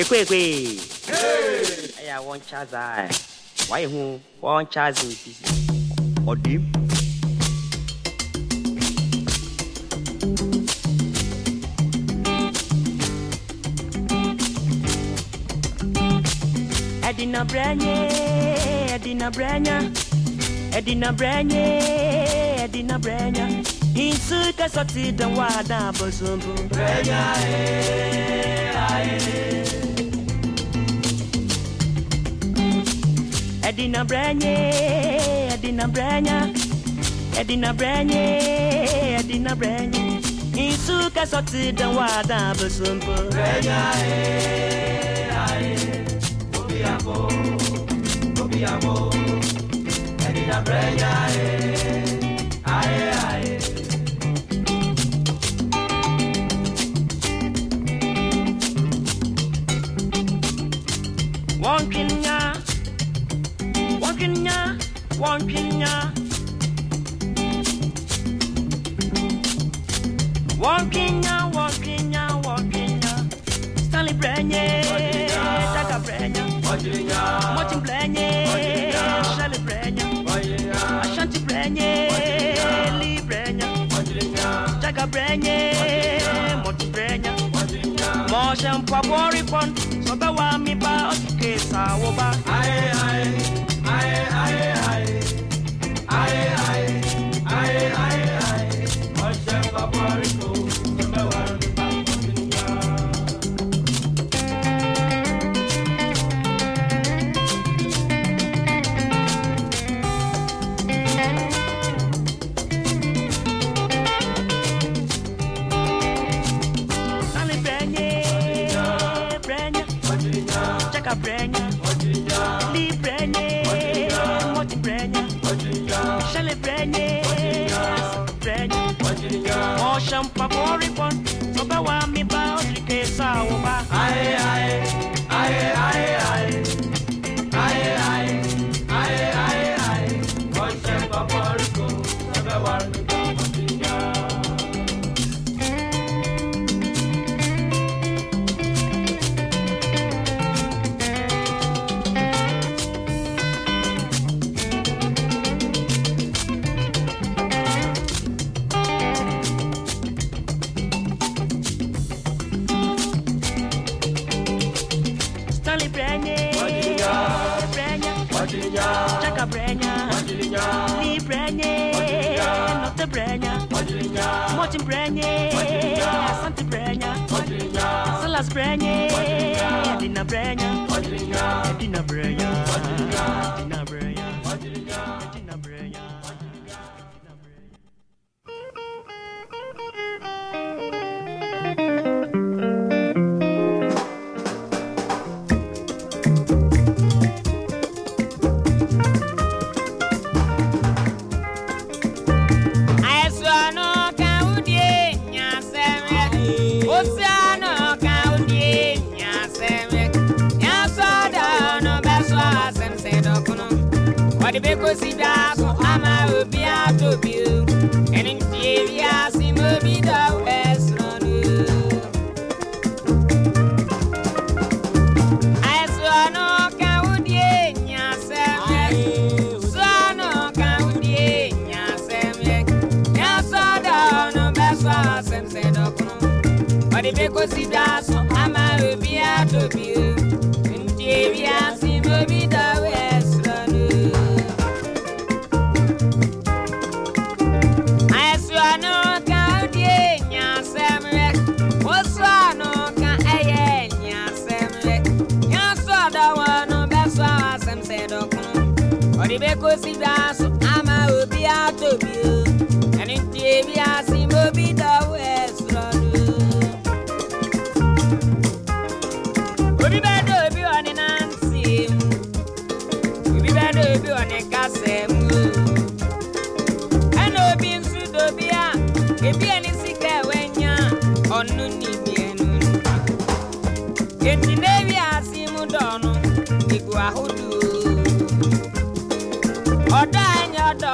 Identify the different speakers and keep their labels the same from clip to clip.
Speaker 1: ekwekwe ɛyɛ a wɔnkyɛ zaa wayɛ ho wɔnkyɛ adze nti ɔdem Edina Branye, Edina Branya, Edina Branye, Edina Branya. Insu kasoti dan wada bosumbu. Branya, eh, aye. Edina Branye, Edina Branya, Edina Branye, Edina Branya. Insu kasoti dan wada bosumbu. Branya, eh, aye. Obiamo, Obiamo, Edina Brenya, eh, one Kenya. One Kenya, one Kenya, one Kenya. Stanley Brenya, Taka Brenya. Motin Brenya, Shelley Brenya. Ashanti Brenya, Lee Brenya. Taka Brenya, Motin Brenya. Motion Pabori Pon, so be wa mi ba osuke sa wo ba. Aye, aye, Lee Brenya, Nota Brenya, Martin Brenya, Asante Brenya, Silas Brenya, Edina Brenya, Edina Brenya, Edina
Speaker 2: Wadi beko si daso ama obi atobi Eni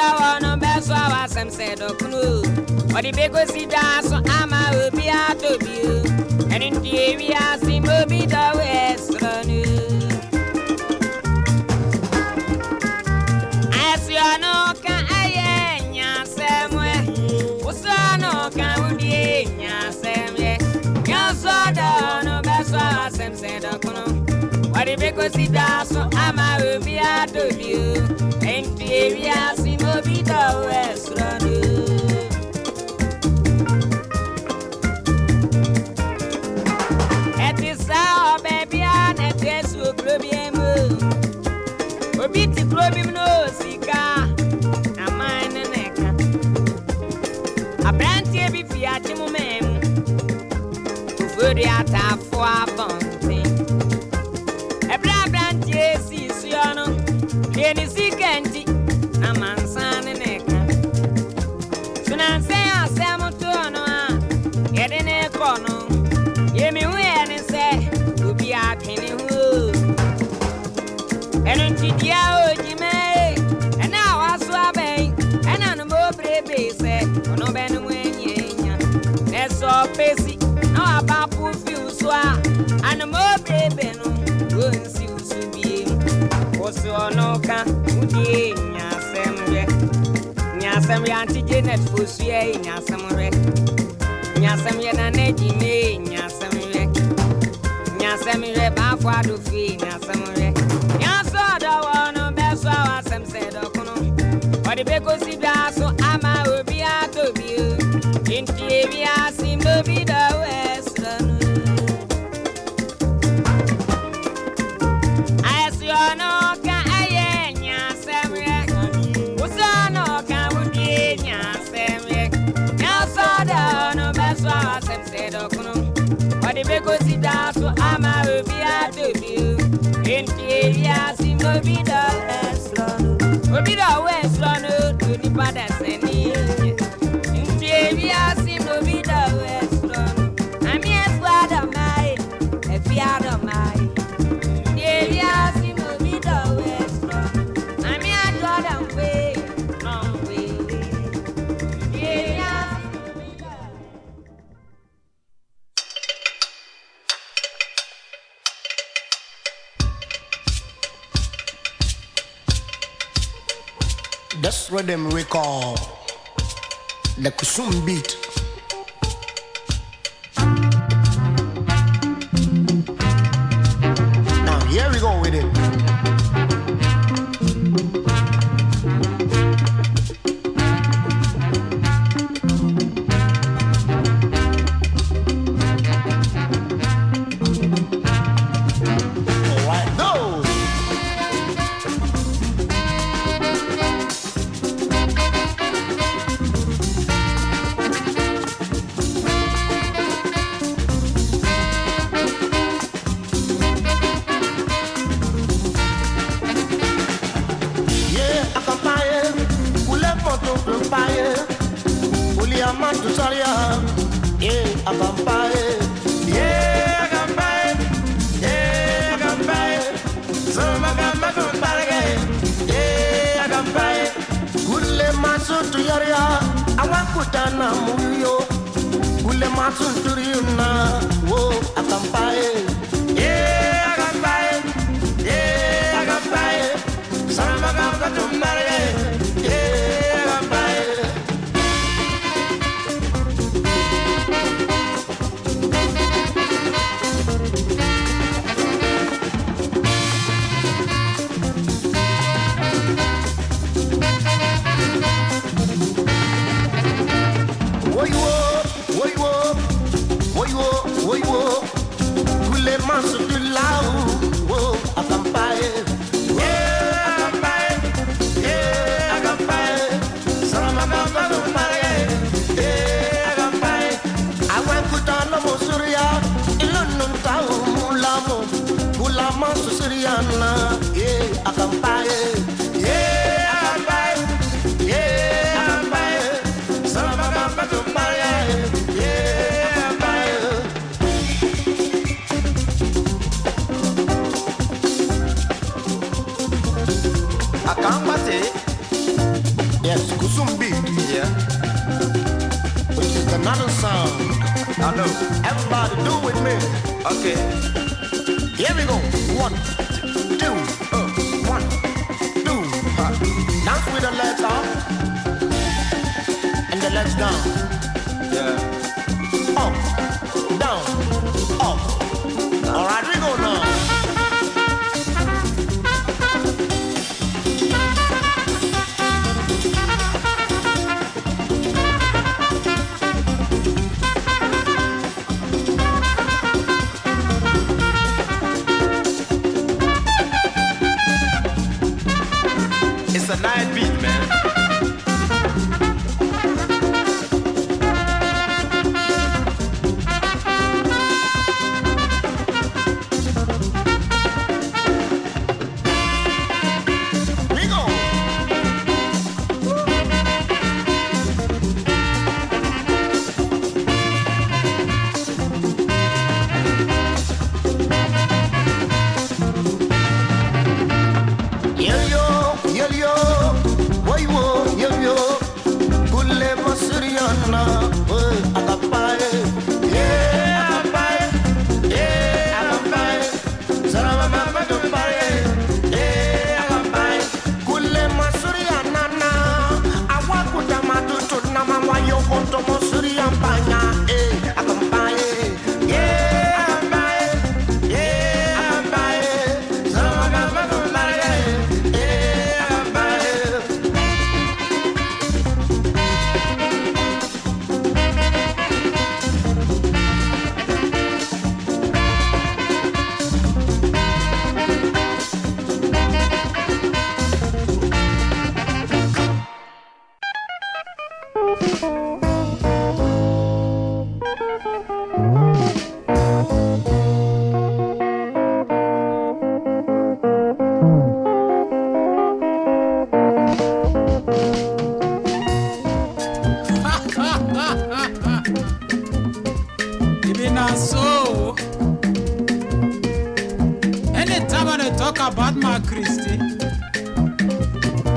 Speaker 2: wɔ no bɛso a wasɛm sɛ dɔkono. Ɔde bɛkɔsi daa so ama obi atɔ bio. Ɛno nti ewiase ma obi dɔ wɔ ɛsorɔ no ọ̀rẹ́bẹ́ kò sí da sun a máa wò bí a dòbí o ẹ̀ǹdì èrí a sì mọ bí sọ̀rọ̀ lọ. ẹ sá ọbẹ̀ bí a nẹ̀tọ́ ẹ̀sùn òkúrò bí ẹ mọ̀ òbí ti kúrò bí mi ní òsì ká àmọ́ ẹ̀ nínú ẹ̀ka àbẹ̀ntì ẹ̀bí fìyà tí mo mẹ́ẹ̀mú òfòdì àtàfọ́ àbọ̀n. Ante janet fosua yi nyasɛm hwɛ nyasɛm yɛ nana gyime nyasɛm hwɛ nyasɛm hwɛ baafo adofie nyasɛm hwɛ nyasɛ ɔdɔ wɔ no bɛso a wasɛm sɛ dɔkono ɔde bɛkɔsi dwa so ama bio nti ewiase ma obi dɔ wɔ nipa da
Speaker 3: That's rhythm we call the Kusum beat. Awakutana muyo. Ule masu turiyuna, wo akampaye. mama susiriana yeah akambaye yeah akambaye yeah akambaye salama baba yeah akambaye akambate yes kusumbi yeah. Which is
Speaker 4: another sound.
Speaker 3: I know.
Speaker 4: Everybody do with me.
Speaker 3: Okay.
Speaker 4: Here we go. One, Dance with the legs up and the down.
Speaker 3: a night beat, man.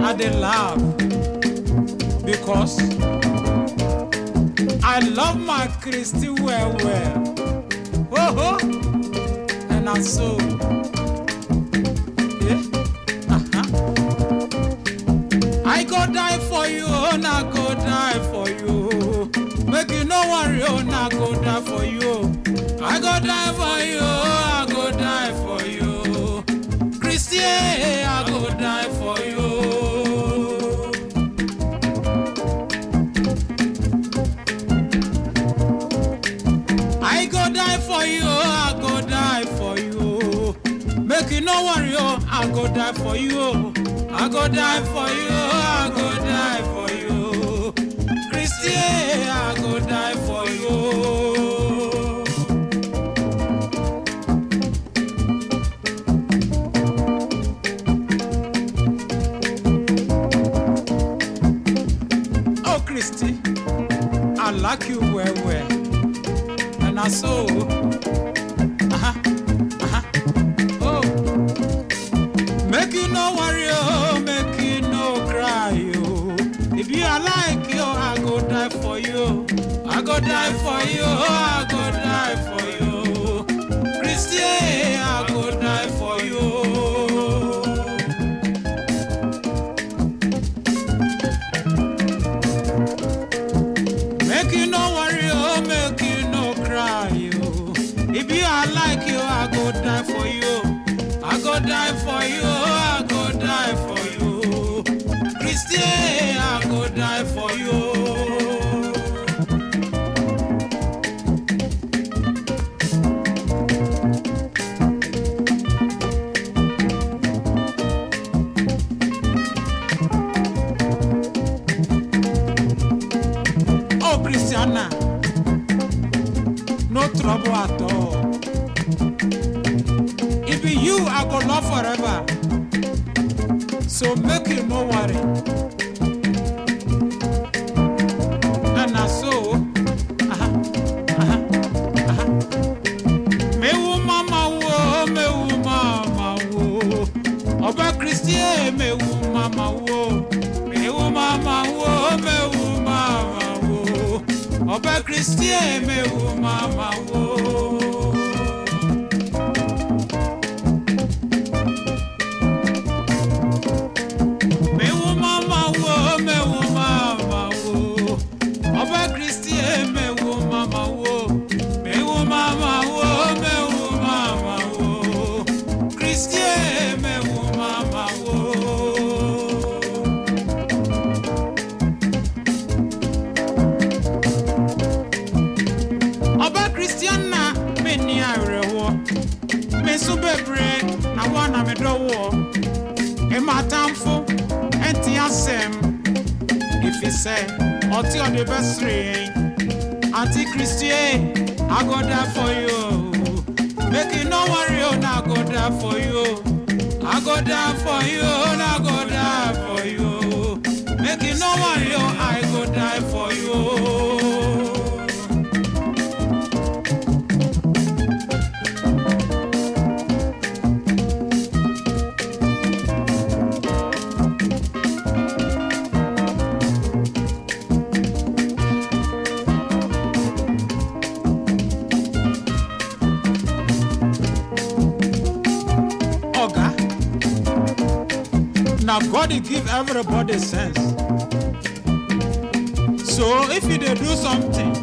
Speaker 5: I did love because I love my Christy well, well. Oh, oh. and I so. Yeah. Uh-huh. I go die for you, oh, na go die for you. Make you no worry, oh, na go die for you. I go die for you. I go die for you. Oh. I go die for you. Oh. I go die for you. Christy, I go die for you. Oh, oh Christy, I like you well, well. And I saw. die for you. Ọbẹ kristiẹ mewu mama wo. Bɛsere yɛn ante I go die for you. Make you no worry oh I go die for you. I go die for you oh, na I go die everybody sense. So if you dey do something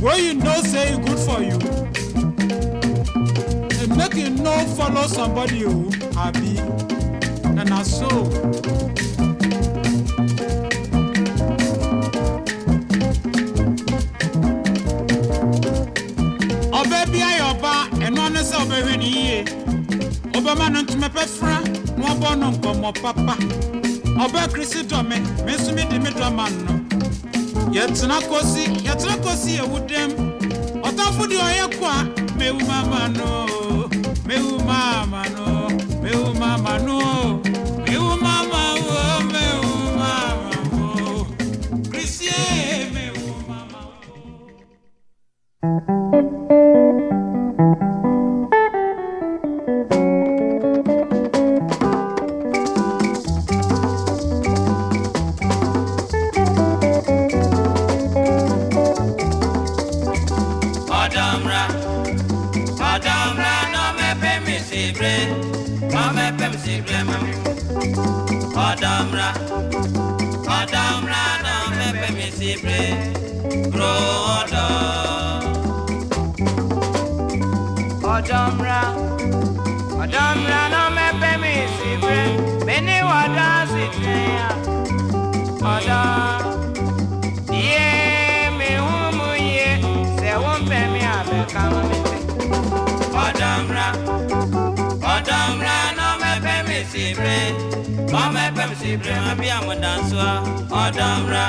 Speaker 5: wey you know say e good for you e make you no follow somebody o abi na na so. ọbẹ bi ayọ ọba ẹnu ọne sẹ ọbẹ hwẹ ni yie ọbẹma no ntoma pẹfra ọbọ no nkọmọ papa ọbẹ kirisi dọmi mi nso mi di mi dọma no yẹtena kosi yẹtena kosi ewu dẹm. Ọtọfo di ọyẹ kọ a mewu mama no mewu mama no mewu mama no
Speaker 6: Ọ̀dọ́mra, ọ̀dọ́mra náà mẹ́pẹ́ mi sí bre, bro bre, wọ́n mẹ́pẹ́ mi sí bre, má bí àmọ̀dánsọ́. Ọ̀dọ́mra,